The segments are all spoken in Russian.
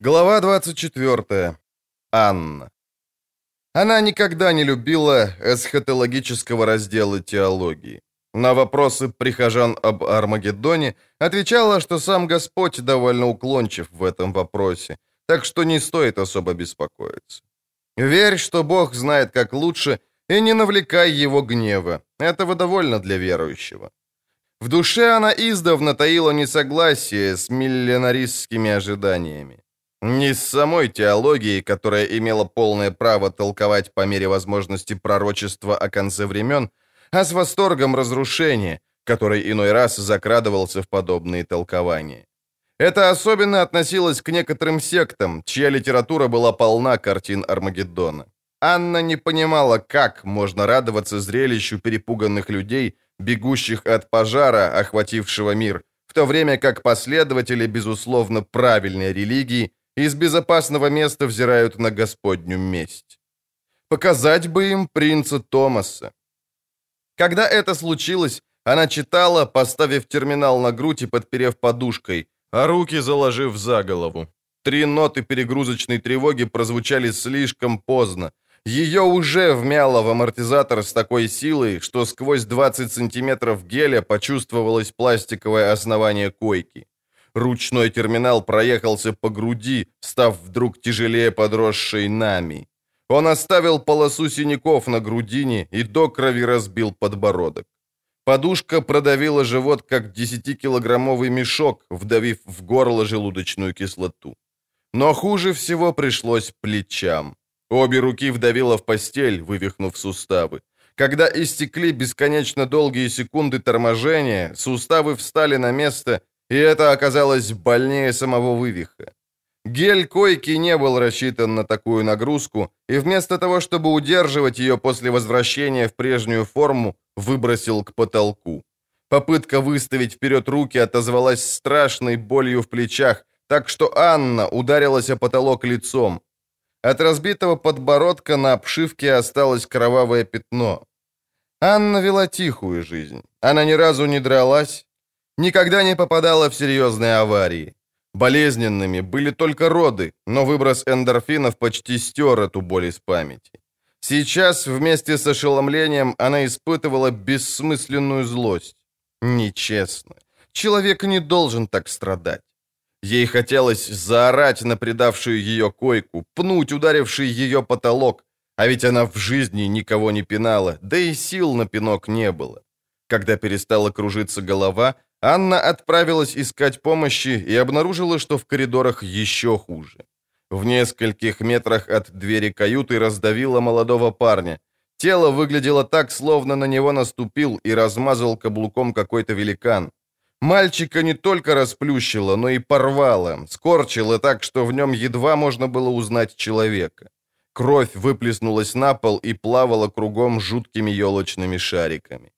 Глава 24. Анна. Она никогда не любила эсхатологического раздела теологии. На вопросы прихожан об Армагеддоне отвечала, что сам Господь довольно уклончив в этом вопросе, так что не стоит особо беспокоиться. Верь, что Бог знает как лучше, и не навлекай его гнева. Этого довольно для верующего. В душе она издавна таила несогласие с миллионаристскими ожиданиями. Не с самой теологией, которая имела полное право толковать по мере возможности пророчества о конце времен, а с восторгом разрушения, который иной раз закрадывался в подобные толкования. Это особенно относилось к некоторым сектам, чья литература была полна картин Армагеддона. Анна не понимала, как можно радоваться зрелищу перепуганных людей, бегущих от пожара, охватившего мир, в то время как последователи, безусловно, правильной религии из безопасного места взирают на Господню месть. Показать бы им принца Томаса. Когда это случилось, она читала, поставив терминал на грудь и подперев подушкой, а руки заложив за голову. Три ноты перегрузочной тревоги прозвучали слишком поздно. Ее уже вмяло в амортизатор с такой силой, что сквозь 20 сантиметров геля почувствовалось пластиковое основание койки. Ручной терминал проехался по груди, став вдруг тяжелее подросшей нами. Он оставил полосу синяков на грудине и до крови разбил подбородок. Подушка продавила живот, как десятикилограммовый мешок, вдавив в горло желудочную кислоту. Но хуже всего пришлось плечам. Обе руки вдавило в постель, вывихнув суставы. Когда истекли бесконечно долгие секунды торможения, суставы встали на место и это оказалось больнее самого вывиха. Гель койки не был рассчитан на такую нагрузку, и вместо того, чтобы удерживать ее после возвращения в прежнюю форму, выбросил к потолку. Попытка выставить вперед руки отозвалась страшной болью в плечах, так что Анна ударилась о потолок лицом. От разбитого подбородка на обшивке осталось кровавое пятно. Анна вела тихую жизнь. Она ни разу не дралась, Никогда не попадала в серьезные аварии. Болезненными были только роды, но выброс эндорфинов почти стер эту боль из памяти. Сейчас вместе с ошеломлением она испытывала бессмысленную злость. Нечестно. Человек не должен так страдать. Ей хотелось заорать на предавшую ее койку, пнуть ударивший ее потолок, а ведь она в жизни никого не пинала, да и сил на пинок не было. Когда перестала кружиться голова, Анна отправилась искать помощи и обнаружила, что в коридорах еще хуже. В нескольких метрах от двери каюты раздавило молодого парня. Тело выглядело так, словно на него наступил и размазал каблуком какой-то великан. Мальчика не только расплющило, но и порвало, скорчило так, что в нем едва можно было узнать человека. Кровь выплеснулась на пол и плавала кругом жуткими елочными шариками.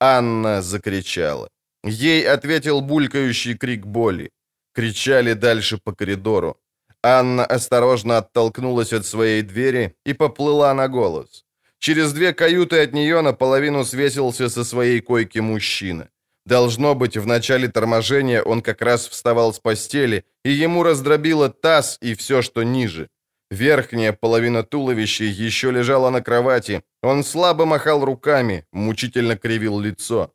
Анна закричала. Ей ответил булькающий крик боли. Кричали дальше по коридору. Анна осторожно оттолкнулась от своей двери и поплыла на голос. Через две каюты от нее наполовину свесился со своей койки мужчина. Должно быть, в начале торможения он как раз вставал с постели, и ему раздробило таз и все, что ниже. Верхняя половина туловища еще лежала на кровати. Он слабо махал руками, мучительно кривил лицо.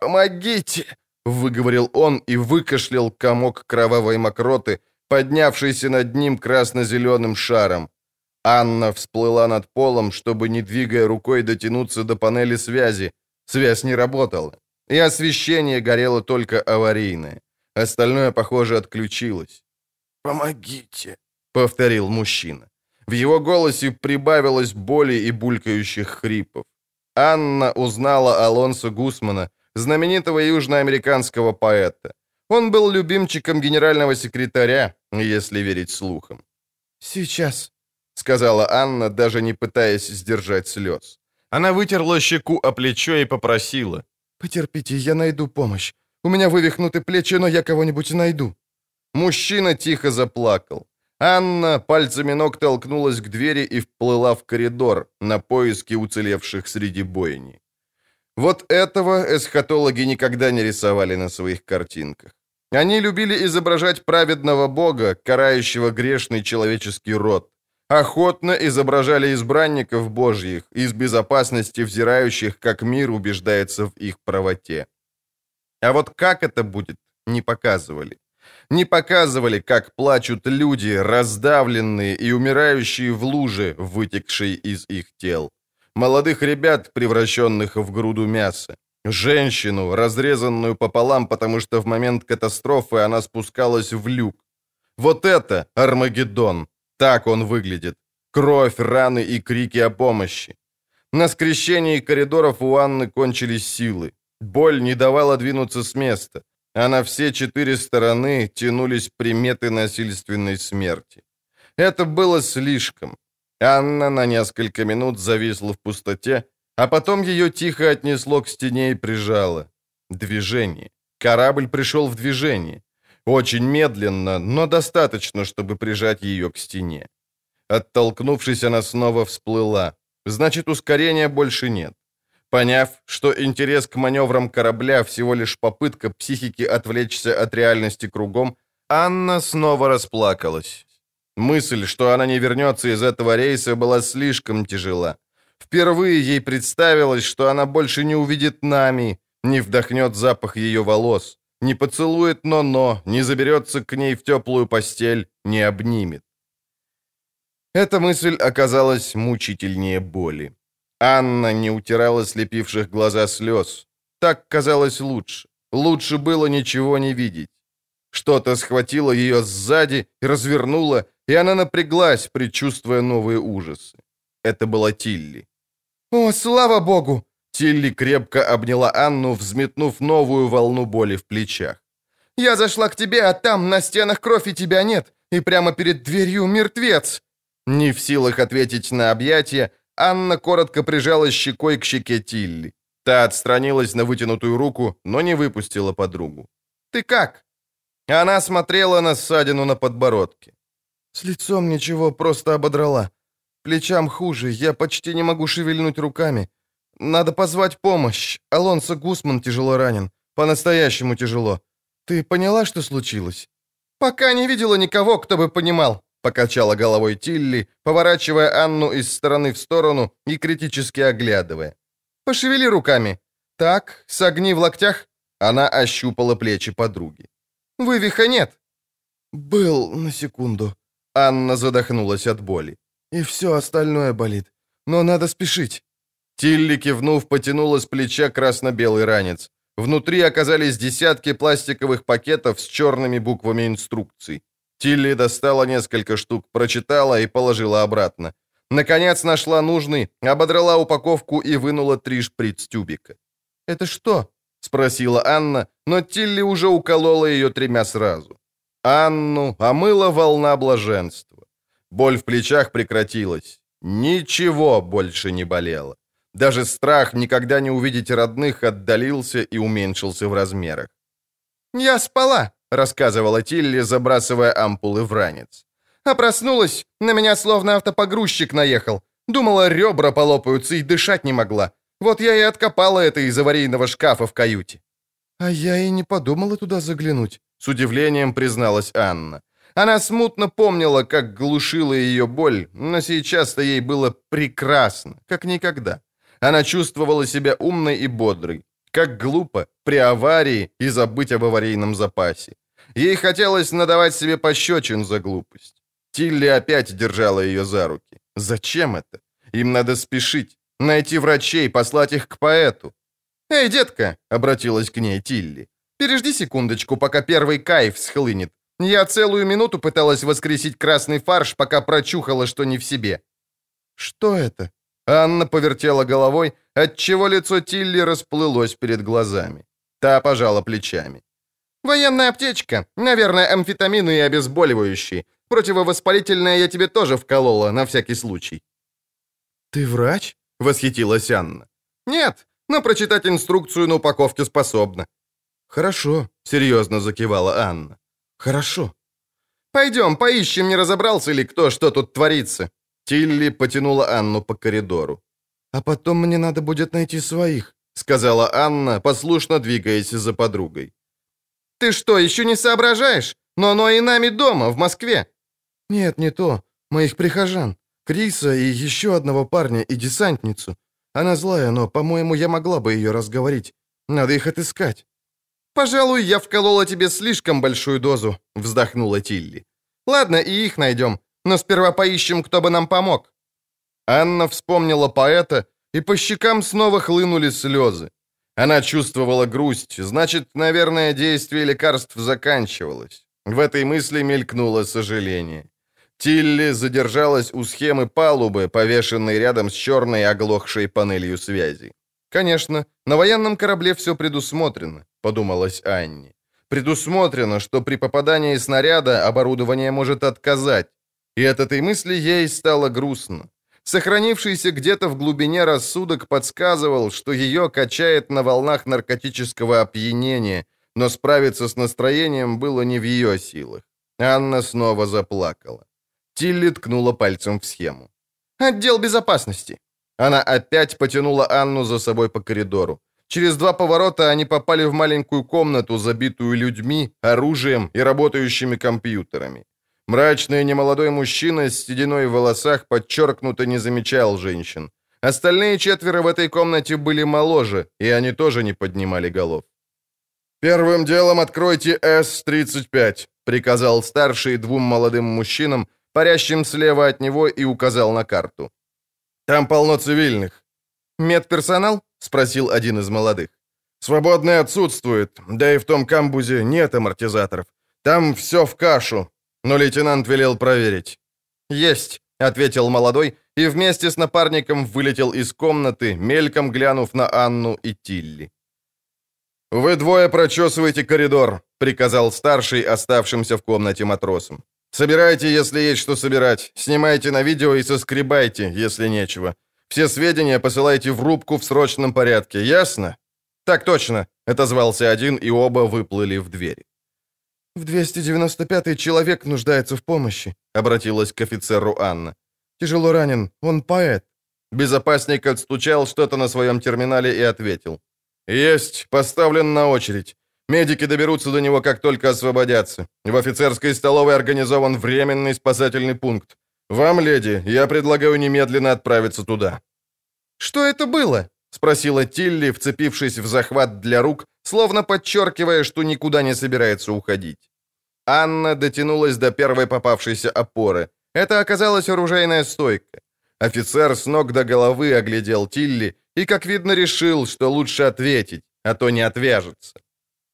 «Помогите!» — выговорил он и выкашлял комок кровавой мокроты, поднявшийся над ним красно-зеленым шаром. Анна всплыла над полом, чтобы, не двигая рукой, дотянуться до панели связи. Связь не работала. И освещение горело только аварийное. Остальное, похоже, отключилось. «Помогите!» — повторил мужчина. В его голосе прибавилось боли и булькающих хрипов. Анна узнала Алонсо Гусмана, знаменитого южноамериканского поэта. Он был любимчиком генерального секретаря, если верить слухам. «Сейчас», — сказала Анна, даже не пытаясь сдержать слез. Она вытерла щеку о плечо и попросила. «Потерпите, я найду помощь. У меня вывихнуты плечи, но я кого-нибудь найду». Мужчина тихо заплакал. Анна пальцами ног толкнулась к двери и вплыла в коридор на поиски уцелевших среди бойни. Вот этого эсхатологи никогда не рисовали на своих картинках. Они любили изображать праведного Бога, карающего грешный человеческий род. Охотно изображали избранников Божьих, из безопасности взирающих, как мир убеждается в их правоте. А вот как это будет, не показывали. Не показывали, как плачут люди, раздавленные и умирающие в луже, вытекшей из их тел. Молодых ребят, превращенных в груду мяса. Женщину, разрезанную пополам, потому что в момент катастрофы она спускалась в люк. Вот это Армагеддон. Так он выглядит. Кровь, раны и крики о помощи. На скрещении коридоров у Анны кончились силы. Боль не давала двинуться с места, а на все четыре стороны тянулись приметы насильственной смерти. Это было слишком. Анна на несколько минут зависла в пустоте, а потом ее тихо отнесло к стене и прижало. Движение. Корабль пришел в движение. Очень медленно, но достаточно, чтобы прижать ее к стене. Оттолкнувшись, она снова всплыла. Значит, ускорения больше нет. Поняв, что интерес к маневрам корабля всего лишь попытка психики отвлечься от реальности кругом, Анна снова расплакалась. Мысль, что она не вернется из этого рейса, была слишком тяжела. Впервые ей представилось, что она больше не увидит нами, не вдохнет запах ее волос, не поцелует но-но, не заберется к ней в теплую постель, не обнимет. Эта мысль оказалась мучительнее боли. Анна не утирала слепивших глаза слез. Так казалось лучше. Лучше было ничего не видеть. Что-то схватило ее сзади развернуло, и она напряглась, предчувствуя новые ужасы. Это была Тилли. «О, слава богу!» Тилли крепко обняла Анну, взметнув новую волну боли в плечах. «Я зашла к тебе, а там на стенах кровь и тебя нет, и прямо перед дверью мертвец!» Не в силах ответить на объятия, Анна коротко прижала щекой к щеке Тилли. Та отстранилась на вытянутую руку, но не выпустила подругу. «Ты как?» Она смотрела на ссадину на подбородке. «С лицом ничего, просто ободрала. Плечам хуже, я почти не могу шевельнуть руками. Надо позвать помощь. Алонсо Гусман тяжело ранен. По-настоящему тяжело. Ты поняла, что случилось?» «Пока не видела никого, кто бы понимал», — покачала головой Тилли, поворачивая Анну из стороны в сторону и критически оглядывая. «Пошевели руками. Так, согни в локтях». Она ощупала плечи подруги. «Вывиха нет». «Был на секунду». Анна задохнулась от боли. И все остальное болит. Но надо спешить». Тилли, кивнув, потянула с плеча красно-белый ранец. Внутри оказались десятки пластиковых пакетов с черными буквами инструкций. Тилли достала несколько штук, прочитала и положила обратно. Наконец нашла нужный, ободрала упаковку и вынула три шприц-тюбика. «Это что?» — спросила Анна, но Тилли уже уколола ее тремя сразу. Анну омыла волна блаженства. Боль в плечах прекратилась. Ничего больше не болело. Даже страх никогда не увидеть родных отдалился и уменьшился в размерах. «Я спала», — рассказывала Тилли, забрасывая ампулы в ранец. «А проснулась, на меня словно автопогрузчик наехал. Думала, ребра полопаются и дышать не могла. Вот я и откопала это из аварийного шкафа в каюте». «А я и не подумала туда заглянуть», — с удивлением призналась Анна. Она смутно помнила, как глушила ее боль, но сейчас-то ей было прекрасно, как никогда. Она чувствовала себя умной и бодрой. Как глупо при аварии и забыть об аварийном запасе. Ей хотелось надавать себе пощечин за глупость. Тилли опять держала ее за руки. Зачем это? Им надо спешить, найти врачей, послать их к поэту. «Эй, детка!» — обратилась к ней Тилли. «Пережди секундочку, пока первый кайф схлынет. Я целую минуту пыталась воскресить красный фарш, пока прочухала, что не в себе. Что это? Анна повертела головой, отчего лицо Тилли расплылось перед глазами. Та пожала плечами. «Военная аптечка. Наверное, амфетамины и обезболивающие. Противовоспалительное я тебе тоже вколола, на всякий случай». «Ты врач?» — восхитилась Анна. «Нет, но прочитать инструкцию на упаковке способна». «Хорошо», — серьезно закивала Анна. «Хорошо». «Пойдем, поищем, не разобрался ли кто, что тут творится». Тилли потянула Анну по коридору. «А потом мне надо будет найти своих», — сказала Анна, послушно двигаясь за подругой. Ты что, еще не соображаешь? Но оно и нами дома, в Москве». «Нет, не то. Моих прихожан. Криса и еще одного парня и десантницу. Она злая, но, по-моему, я могла бы ее разговорить. Надо их отыскать». «Пожалуй, я вколола тебе слишком большую дозу», — вздохнула Тилли. «Ладно, и их найдем, но сперва поищем, кто бы нам помог». Анна вспомнила поэта, и по щекам снова хлынули слезы. Она чувствовала грусть, значит, наверное, действие лекарств заканчивалось. В этой мысли мелькнуло сожаление. Тилли задержалась у схемы палубы, повешенной рядом с черной оглохшей панелью связи. «Конечно, на военном корабле все предусмотрено», — подумалась Анне. «Предусмотрено, что при попадании снаряда оборудование может отказать». И от этой мысли ей стало грустно. Сохранившийся где-то в глубине рассудок подсказывал, что ее качает на волнах наркотического опьянения, но справиться с настроением было не в ее силах. Анна снова заплакала. Тилли ткнула пальцем в схему. «Отдел безопасности». Она опять потянула Анну за собой по коридору. Через два поворота они попали в маленькую комнату, забитую людьми, оружием и работающими компьютерами. Мрачный немолодой мужчина с сединой в волосах подчеркнуто не замечал женщин. Остальные четверо в этой комнате были моложе, и они тоже не поднимали голов. «Первым делом откройте С-35», — приказал старший двум молодым мужчинам, парящим слева от него, и указал на карту. «Там полно цивильных». «Медперсонал?» — спросил один из молодых. «Свободный отсутствует, да и в том камбузе нет амортизаторов. Там все в кашу, но лейтенант велел проверить». «Есть», — ответил молодой, и вместе с напарником вылетел из комнаты, мельком глянув на Анну и Тилли. «Вы двое прочесывайте коридор», — приказал старший оставшимся в комнате матросам. «Собирайте, если есть что собирать. Снимайте на видео и соскребайте, если нечего. Все сведения посылайте в рубку в срочном порядке, ясно?» «Так точно», — отозвался один, и оба выплыли в двери. «В 295-й человек нуждается в помощи», — обратилась к офицеру Анна. «Тяжело ранен, он поэт». Безопасник отстучал что-то на своем терминале и ответил. «Есть, поставлен на очередь. Медики доберутся до него, как только освободятся. В офицерской столовой организован временный спасательный пункт. Вам, леди, я предлагаю немедленно отправиться туда». «Что это было?» — спросила Тилли, вцепившись в захват для рук, словно подчеркивая, что никуда не собирается уходить. Анна дотянулась до первой попавшейся опоры. Это оказалась оружейная стойка. Офицер с ног до головы оглядел Тилли и, как видно, решил, что лучше ответить, а то не отвяжется.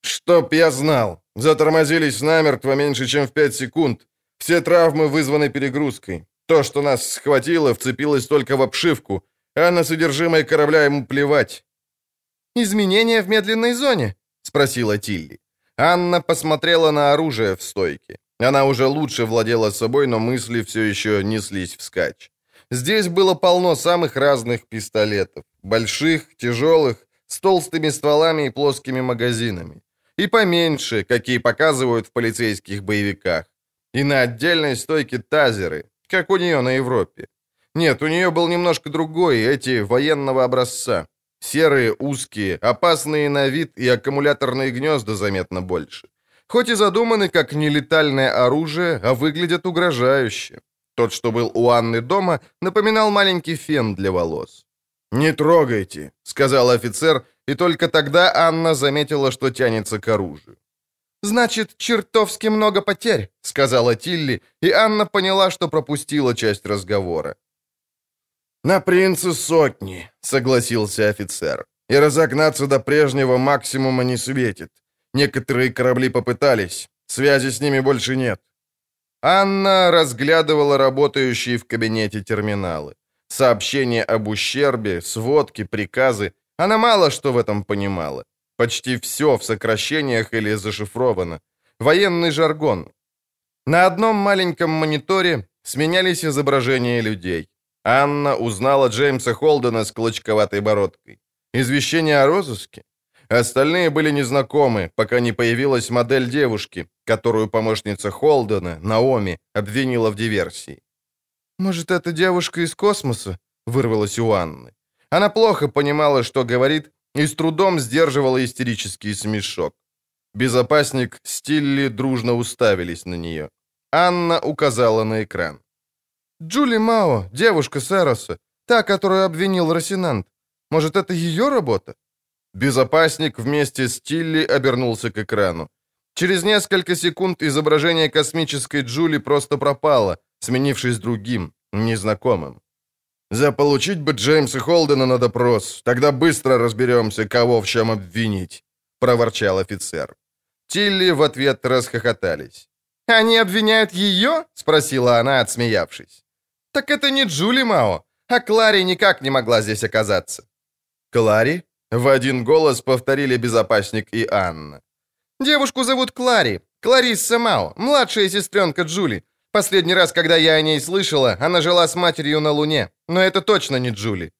«Чтоб я знал! Затормозились намертво меньше, чем в пять секунд. Все травмы вызваны перегрузкой. То, что нас схватило, вцепилось только в обшивку, а на содержимое корабля ему плевать. «Изменения в медленной зоне?» — спросила Тилли. Анна посмотрела на оружие в стойке. Она уже лучше владела собой, но мысли все еще неслись вскачь. Здесь было полно самых разных пистолетов. Больших, тяжелых, с толстыми стволами и плоскими магазинами. И поменьше, какие показывают в полицейских боевиках. И на отдельной стойке тазеры, как у нее на Европе. Нет, у нее был немножко другой, эти военного образца. Серые, узкие, опасные на вид и аккумуляторные гнезда заметно больше. Хоть и задуманы как нелетальное оружие, а выглядят угрожающе. Тот, что был у Анны дома, напоминал маленький фен для волос. «Не трогайте», — сказал офицер, и только тогда Анна заметила, что тянется к оружию. «Значит, чертовски много потерь», — сказала Тилли, и Анна поняла, что пропустила часть разговора. «На принца сотни», — согласился офицер. «И разогнаться до прежнего максимума не светит. Некоторые корабли попытались. Связи с ними больше нет». Анна разглядывала работающие в кабинете терминалы. Сообщения об ущербе, сводки, приказы. Она мало что в этом понимала. Почти все в сокращениях или зашифровано. Военный жаргон. На одном маленьком мониторе сменялись изображения людей. Анна узнала Джеймса Холдена с клочковатой бородкой. Извещение о розыске? Остальные были незнакомы, пока не появилась модель девушки, которую помощница Холдена, Наоми, обвинила в диверсии. «Может, это девушка из космоса?» — вырвалась у Анны. Она плохо понимала, что говорит, и с трудом сдерживала истерический смешок. Безопасник Стилли дружно уставились на нее. Анна указала на экран. «Джули Мао, девушка Сэроса, та, которую обвинил Росинант. Может, это ее работа?» Безопасник вместе с Тилли обернулся к экрану. Через несколько секунд изображение космической Джули просто пропало, сменившись другим, незнакомым. «Заполучить бы Джеймса Холдена на допрос, тогда быстро разберемся, кого в чем обвинить», — проворчал офицер. Тилли в ответ расхохотались. «Они обвиняют ее?» — спросила она, отсмеявшись. «Так это не Джули Мао, а Клари никак не могла здесь оказаться». «Клари?» — в один голос повторили безопасник и Анна. «Девушку зовут Клари, Кларисса Мао, младшая сестренка Джули. Последний раз, когда я о ней слышала, она жила с матерью на Луне, но это точно не Джули».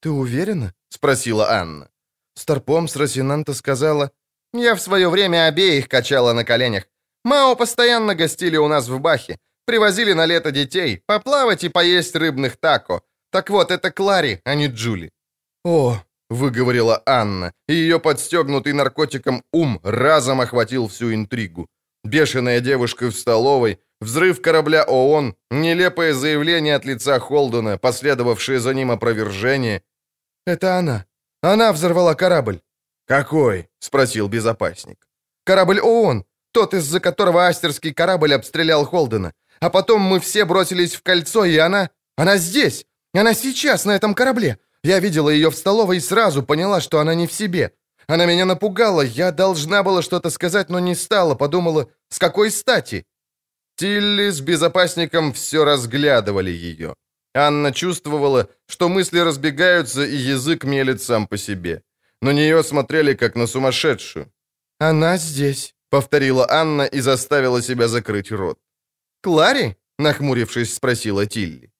«Ты уверена?» — спросила Анна. Старпом с Росинанта сказала, «Я в свое время обеих качала на коленях. Мао постоянно гостили у нас в Бахе, привозили на лето детей, поплавать и поесть рыбных тако. Так вот, это Клари, а не Джули». «О!» — выговорила Анна, и ее подстегнутый наркотиком ум разом охватил всю интригу. Бешеная девушка в столовой, взрыв корабля ООН, нелепое заявление от лица Холдена, последовавшее за ним опровержение. «Это она. Она взорвала корабль». «Какой?» — спросил безопасник. «Корабль ООН, тот, из-за которого астерский корабль обстрелял Холдена. А потом мы все бросились в кольцо, и она... Она здесь! Она сейчас на этом корабле! Я видела ее в столовой и сразу поняла, что она не в себе. Она меня напугала, я должна была что-то сказать, но не стала, подумала, с какой стати?» Тилли с безопасником все разглядывали ее. Анна чувствовала, что мысли разбегаются и язык мелет сам по себе. На нее смотрели, как на сумасшедшую. «Она здесь», — повторила Анна и заставила себя закрыть рот. «Клари?» — нахмурившись, спросила Тилли.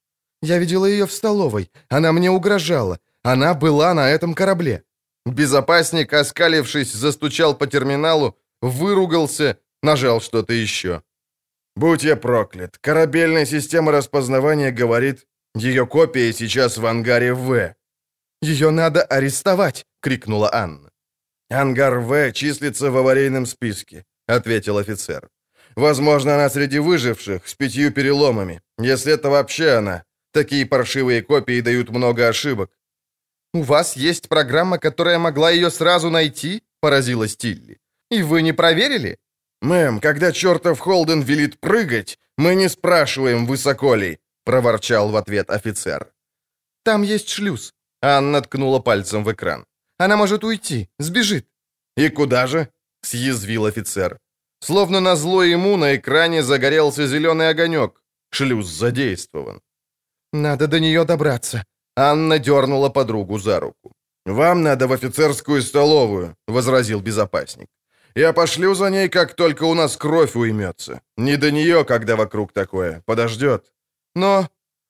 «Я видела ее в столовой. Она мне угрожала. Она была на этом корабле». Безопасник, оскалившись, застучал по терминалу, выругался, нажал что-то еще. «Будь я проклят, корабельная система распознавания говорит, ее копия сейчас в ангаре В». «Ее надо арестовать!» — крикнула Анна. «Ангар В числится в аварийном списке», — ответил офицер. «Возможно, она среди выживших, с пятью переломами. Если это вообще она. Такие паршивые копии дают много ошибок». «У вас есть программа, которая могла ее сразу найти?» — поразилась Тилли. «И вы не проверили?» «Мэм, когда чертов Холден велит прыгать, мы не спрашиваем, высоко ли», — проворчал в ответ офицер. «Там есть шлюз», — Анна ткнула пальцем в экран. «Она может уйти, сбежит». «И куда же?» — съязвил офицер. Словно назло ему на экране загорелся зеленый огонек. Шлюз задействован. «Надо до нее добраться». Анна дернула подругу за руку. «Вам надо в офицерскую столовую», — возразил безопасник. Я пошлю за ней, как только у нас кровь уймется. Не до нее, когда вокруг такое. Подождет. Но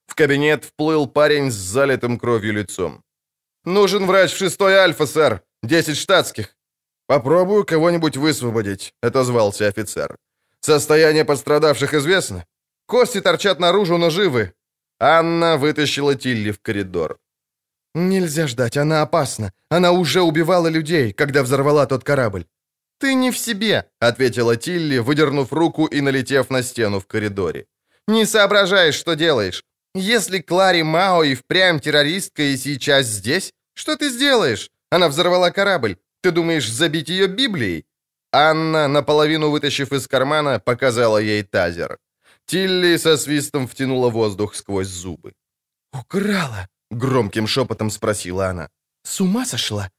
в кабинет вплыл парень с залитым кровью лицом. «Нужен врач в шестой Альфа, сэр. Десять штатских». «Попробую кого-нибудь высвободить», — отозвался офицер. «Состояние пострадавших известно. Кости торчат наружу, но живы». Анна вытащила Тилли в коридор. «Нельзя ждать, она опасна. Она уже убивала людей, когда взорвала тот корабль. «Ты не в себе», — ответила Тилли, выдернув руку и налетев на стену в коридоре. «Не соображаешь, что делаешь. Если Клари Мао и впрямь террористка и сейчас здесь, что ты сделаешь? Она взорвала корабль. Ты думаешь забить ее Библией?» Анна, наполовину вытащив из кармана, показала ей тазер. Тилли со свистом втянула воздух сквозь зубы. «Украла?» — громким шепотом спросила она. «С ума сошла?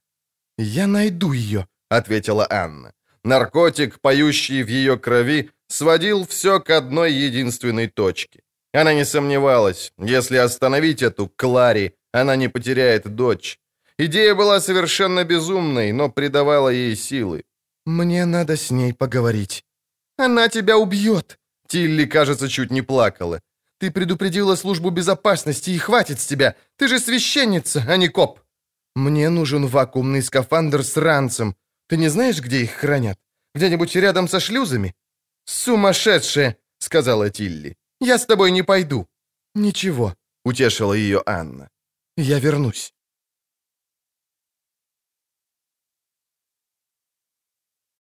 Я найду ее!» — ответила Анна. Наркотик, поющий в ее крови, сводил все к одной единственной точке. Она не сомневалась, если остановить эту Клари, она не потеряет дочь. Идея была совершенно безумной, но придавала ей силы. «Мне надо с ней поговорить». «Она тебя убьет!» Тилли, кажется, чуть не плакала. «Ты предупредила службу безопасности, и хватит с тебя! Ты же священница, а не коп!» «Мне нужен вакуумный скафандр с ранцем. Ты не знаешь, где их хранят? Где-нибудь рядом со шлюзами?» «Сумасшедшая!» — сказала Тилли. «Я с тобой не пойду». «Ничего», — утешила ее Анна. «Я вернусь».